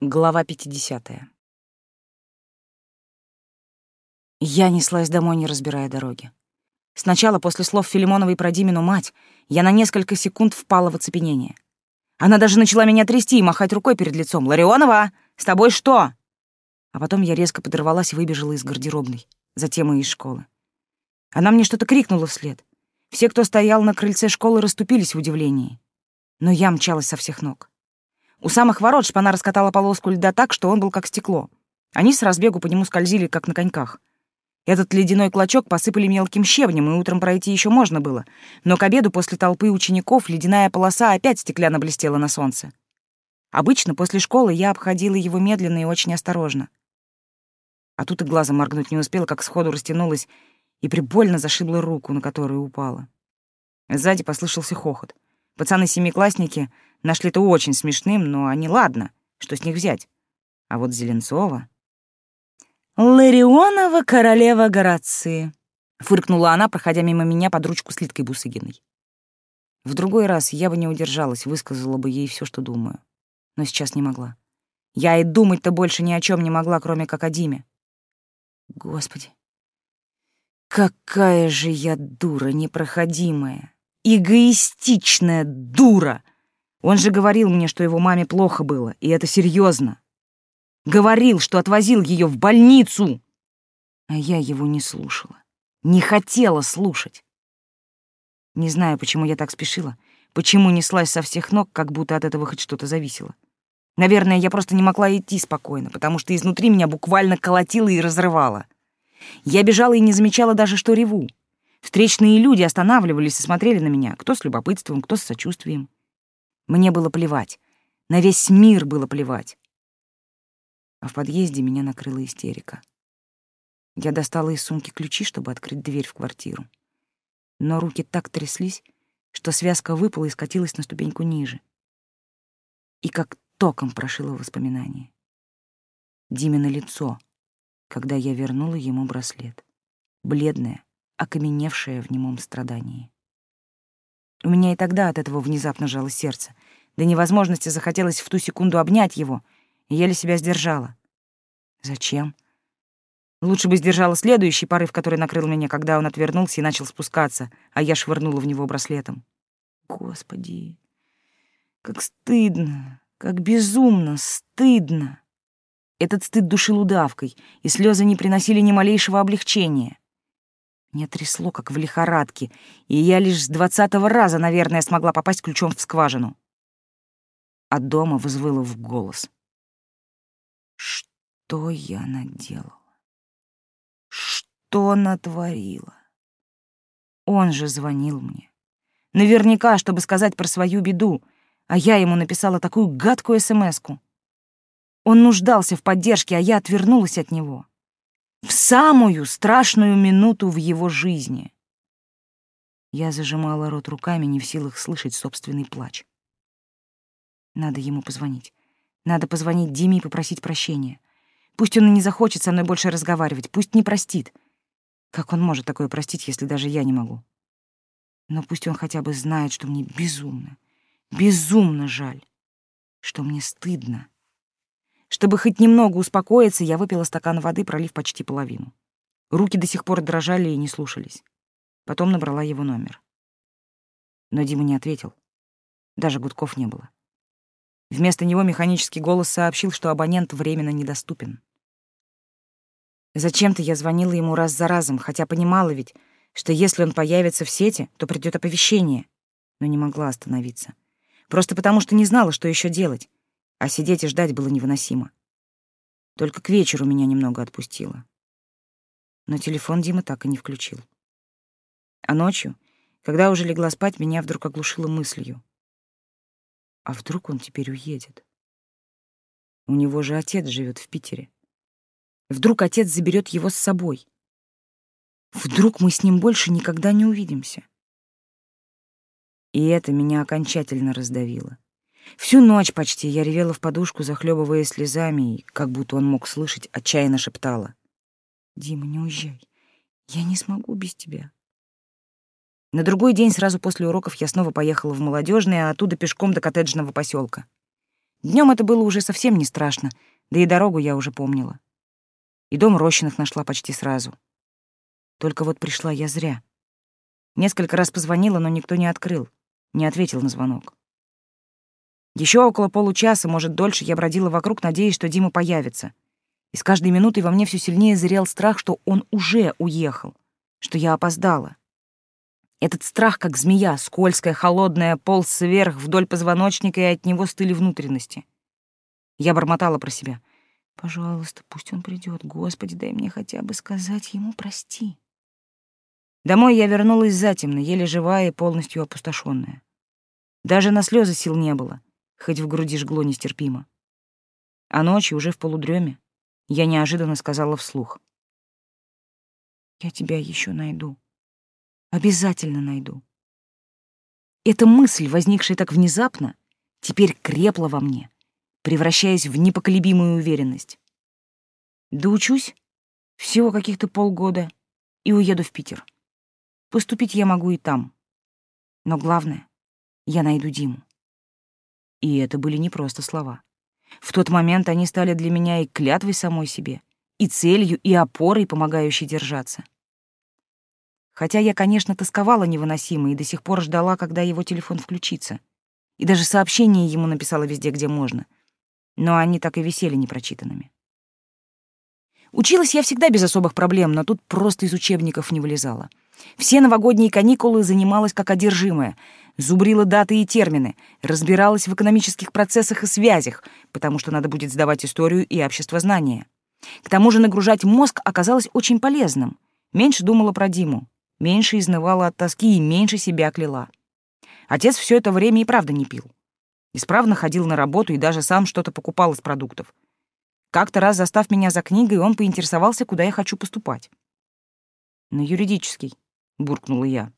Глава 50. Я неслась домой, не разбирая дороги. Сначала, после слов Филимоновой про Димину мать, я на несколько секунд впала в оцепенение. Она даже начала меня трясти и махать рукой перед лицом. «Ларионова, с тобой что?» А потом я резко подорвалась и выбежала из гардеробной, затем и из школы. Она мне что-то крикнула вслед. Все, кто стоял на крыльце школы, расступились в удивлении. Но я мчалась со всех ног. У самых ворот шпана раскатала полоску льда так, что он был как стекло. Они с разбегу по нему скользили, как на коньках. Этот ледяной клочок посыпали мелким щебнем, и утром пройти еще можно было. Но к обеду после толпы учеников ледяная полоса опять стеклянно блестела на солнце. Обычно после школы я обходила его медленно и очень осторожно. А тут и глазом моргнуть не успела, как сходу растянулась и прибольно зашибла руку, на которую упала. Сзади послышался хохот. Пацаны-семиклассники Нашли это очень смешным, но они ладно, что с них взять. А вот Зеленцова... «Ларионова королева Горации», — фыркнула она, проходя мимо меня под ручку с Литкой Бусыгиной. В другой раз я бы не удержалась, высказала бы ей все, что думаю. Но сейчас не могла. Я и думать-то больше ни о чем не могла, кроме как о Диме. Господи, какая же я дура непроходимая, эгоистичная дура! Он же говорил мне, что его маме плохо было, и это серьезно. Говорил, что отвозил ее в больницу. А я его не слушала. Не хотела слушать. Не знаю, почему я так спешила, почему неслась со всех ног, как будто от этого хоть что-то зависело. Наверное, я просто не могла идти спокойно, потому что изнутри меня буквально колотило и разрывало. Я бежала и не замечала даже, что реву. Встречные люди останавливались и смотрели на меня, кто с любопытством, кто с сочувствием. Мне было плевать. На весь мир было плевать. А в подъезде меня накрыла истерика. Я достала из сумки ключи, чтобы открыть дверь в квартиру. Но руки так тряслись, что связка выпала и скатилась на ступеньку ниже. И как током прошило воспоминание. Димино лицо, когда я вернула ему браслет. Бледное, окаменевшее в немом страдании. У меня и тогда от этого внезапно жало сердце. До невозможности захотелось в ту секунду обнять его, и еле себя сдержала. Зачем? Лучше бы сдержала следующий порыв, который накрыл меня, когда он отвернулся и начал спускаться, а я швырнула в него браслетом. Господи, как стыдно, как безумно стыдно. Этот стыд душил удавкой, и слезы не приносили ни малейшего облегчения. Меня трясло, как в лихорадке, и я лишь с двадцатого раза, наверное, смогла попасть ключом в скважину. А дома взвыла в голос. Что я наделала? Что натворила? Он же звонил мне. Наверняка, чтобы сказать про свою беду, а я ему написала такую гадкую смс-ку. Он нуждался в поддержке, а я отвернулась от него в самую страшную минуту в его жизни. Я зажимала рот руками, не в силах слышать собственный плач. Надо ему позвонить. Надо позвонить Диме и попросить прощения. Пусть он и не захочет со мной больше разговаривать, пусть не простит. Как он может такое простить, если даже я не могу? Но пусть он хотя бы знает, что мне безумно, безумно жаль, что мне стыдно. Чтобы хоть немного успокоиться, я выпила стакан воды, пролив почти половину. Руки до сих пор дрожали и не слушались. Потом набрала его номер. Но Дима не ответил. Даже гудков не было. Вместо него механический голос сообщил, что абонент временно недоступен. Зачем-то я звонила ему раз за разом, хотя понимала ведь, что если он появится в сети, то придет оповещение, но не могла остановиться. Просто потому, что не знала, что еще делать а сидеть и ждать было невыносимо. Только к вечеру меня немного отпустило. Но телефон Дима так и не включил. А ночью, когда уже легла спать, меня вдруг оглушило мыслью. А вдруг он теперь уедет? У него же отец живет в Питере. Вдруг отец заберет его с собой. Вдруг мы с ним больше никогда не увидимся. И это меня окончательно раздавило. Всю ночь почти я ревела в подушку, захлебывая слезами, и, как будто он мог слышать, отчаянно шептала. «Дима, не уезжай. Я не смогу без тебя». На другой день, сразу после уроков, я снова поехала в молодежный, а оттуда пешком до коттеджного поселка. Днем это было уже совсем не страшно, да и дорогу я уже помнила. И дом Рощиных нашла почти сразу. Только вот пришла я зря. Несколько раз позвонила, но никто не открыл, не ответил на звонок. Еще около получаса, может, дольше я бродила вокруг, надеясь, что Дима появится. И с каждой минутой во мне все сильнее зрел страх, что он уже уехал, что я опоздала. Этот страх, как змея, скользкая, холодная, полз сверх вдоль позвоночника, и от него стыли внутренности. Я бормотала про себя. «Пожалуйста, пусть он придет. Господи, дай мне хотя бы сказать ему прости». Домой я вернулась затемно, еле живая и полностью опустошенная. Даже на слезы сил не было, хоть в груди жгло нестерпимо. А ночью, уже в полудреме, я неожиданно сказала вслух. «Я тебя еще найду. Обязательно найду». Эта мысль, возникшая так внезапно, теперь крепла во мне, превращаясь в непоколебимую уверенность. Доучусь всего каких-то полгода и уеду в Питер. Поступить я могу и там. Но главное, я найду Диму. И это были не просто слова. В тот момент они стали для меня и клятвой самой себе, и целью, и опорой, помогающей держаться. Хотя я, конечно, тосковала невыносимо и до сих пор ждала, когда его телефон включится. И даже сообщения ему написала везде, где можно. Но они так и висели непрочитанными. Училась я всегда без особых проблем, но тут просто из учебников не вылезала. Все новогодние каникулы занималась как одержимая, зубрила даты и термины, разбиралась в экономических процессах и связях, потому что надо будет сдавать историю и общество знания. К тому же нагружать мозг оказалось очень полезным. Меньше думала про Диму, меньше изнывала от тоски и меньше себя кляла. Отец все это время и правда не пил. Исправно ходил на работу и даже сам что-то покупал из продуктов. Как-то раз, застав меня за книгой, он поинтересовался, куда я хочу поступать. На юридический. — буркнула я.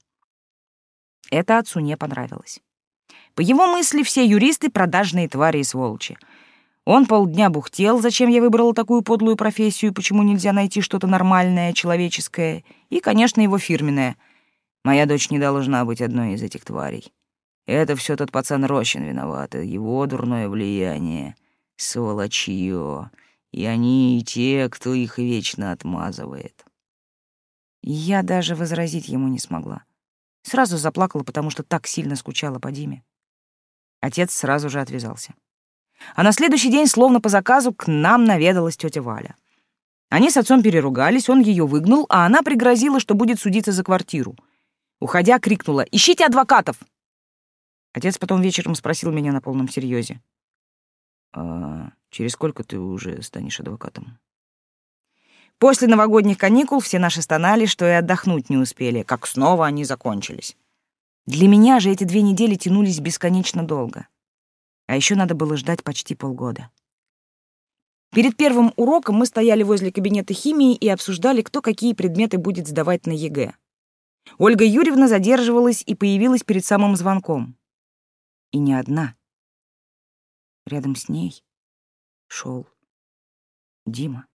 Это отцу не понравилось. По его мысли, все юристы — продажные твари и сволочи. Он полдня бухтел, зачем я выбрала такую подлую профессию, почему нельзя найти что-то нормальное, человеческое, и, конечно, его фирменное. Моя дочь не должна быть одной из этих тварей. Это все тот пацан Рощин виноват, его дурное влияние, сволочье, и они и те, кто их вечно отмазывает. Я даже возразить ему не смогла. Сразу заплакала, потому что так сильно скучала по Диме. Отец сразу же отвязался. А на следующий день, словно по заказу, к нам наведалась тетя Валя. Они с отцом переругались, он ее выгнал, а она пригрозила, что будет судиться за квартиру. Уходя, крикнула «Ищите адвокатов!» Отец потом вечером спросил меня на полном серьезе. «А через сколько ты уже станешь адвокатом?» После новогодних каникул все наши стонали, что и отдохнуть не успели, как снова они закончились. Для меня же эти две недели тянулись бесконечно долго. А еще надо было ждать почти полгода. Перед первым уроком мы стояли возле кабинета химии и обсуждали, кто какие предметы будет сдавать на ЕГЭ. Ольга Юрьевна задерживалась и появилась перед самым звонком. И не одна. Рядом с ней шел Дима.